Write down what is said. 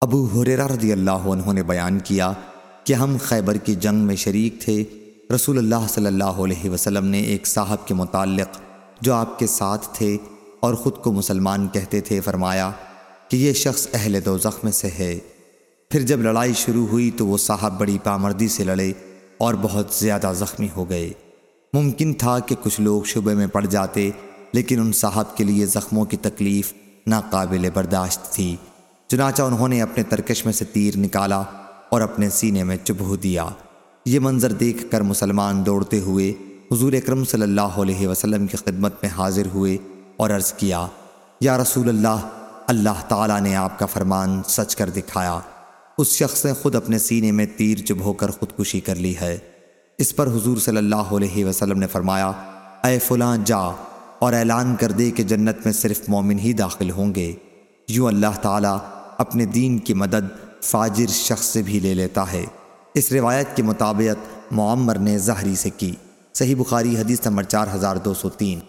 ابو حریرہ رضی اللہ عنہ نے بیان کیا کہ ہم خیبر کی جنگ میں شریک تھے۔ رسول اللہ صلی اللہ علیہ وسلم نے ایک صاحب کے متعلق جو آپ کے ساتھ تھے اور خود کو مسلمان کہتے تھے، فرمایا کہ یہ شخص اہل دو زخم سے ہے۔ پھر جب لڑائی شروع ہوئی تو وہ صاحب بڑی پامردی سے لڑے اور بہت زیادہ زخمی ہو گئے۔ ممکن تھا کہ کچھ لوگ شبے میں پڑ جاتے، لیکن ان صاحب کے لیے زخموں کی تکلیف ناقابل برداشت تھی۔ چنانچہ انہوں نے اپنے ترکش میں سے تیر نکالا اور اپنے سینے میں چبھو دیا۔ یہ منظر دیکھ کر مسلمان دوڑتے ہوئے حضور اکرم صلی اللہ علیہ وسلم کی خدمت میں حاضر ہوئے اور عرض کیا، یا رسول اللہ اللہ تعالیٰ نے آپ کا فرمان سچ کر دکھایا۔ اس شخص نے خود اپنے سینے میں تیر چبھو کر خودکشی کر لی ہے۔ اس پر حضور صلی اللہ علیہ وسلم نے فرمایا، اے فلاں، جا اور اعلان کر دے کہ جنت میں صرف مومن ہی داخل ہوں گے۔ یوں اللہ تعالیٰ اپنے دین کی مدد فاجر شخص سے بھی لے لیتا ہے۔ اس روایت کے مطابق معمر نے ظاہری سے کی۔ صحیح بخاری حدیث نمبر چار ہزار دو سو تین۔